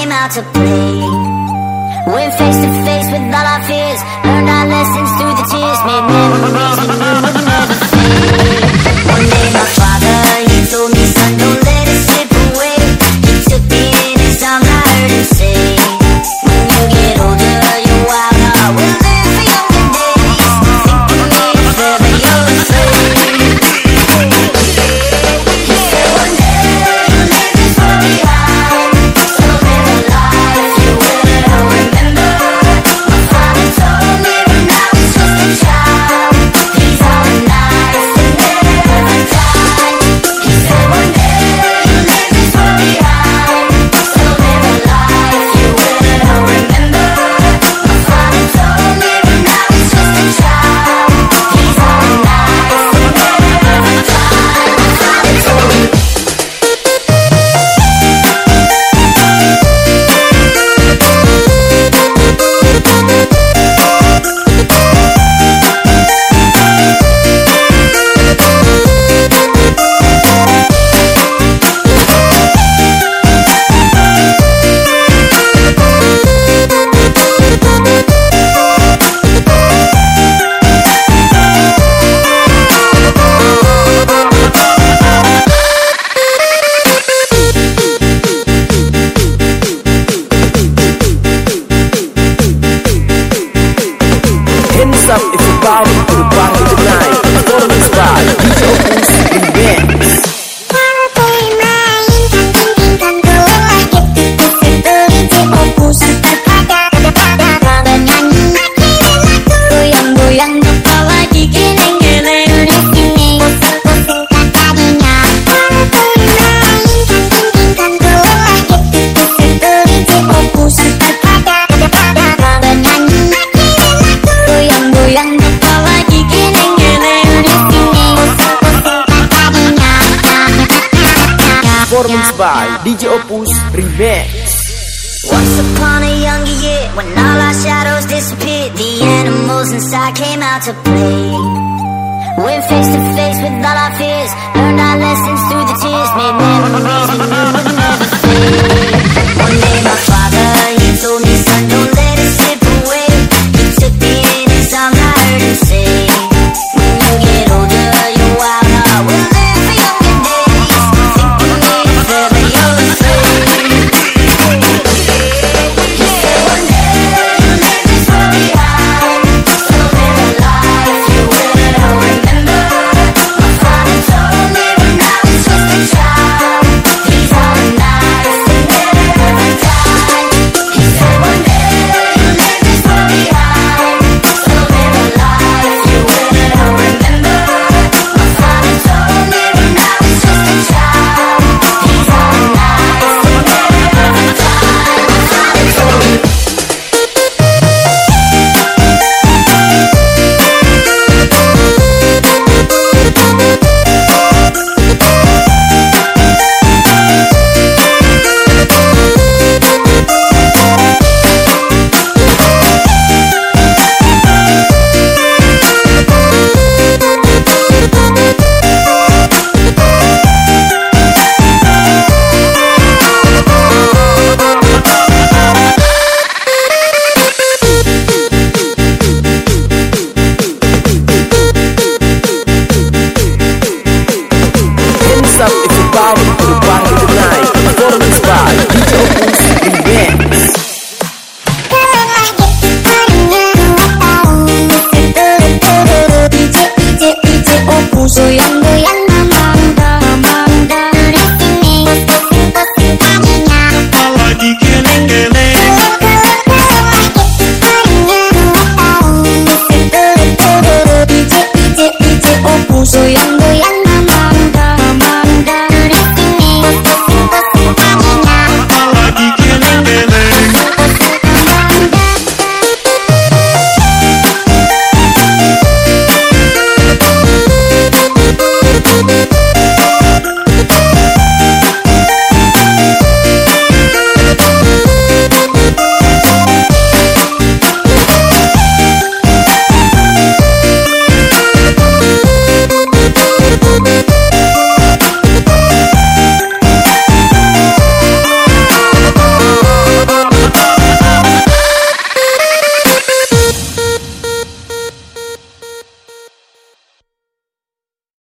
came out to play. Went face to face with all our fears performance by DJ Opus Remix. Once upon a younger year, when all our shadows disappeared, the animals inside came out to play. Went face to face with all our fears, learned our lessons through the tears, made memories.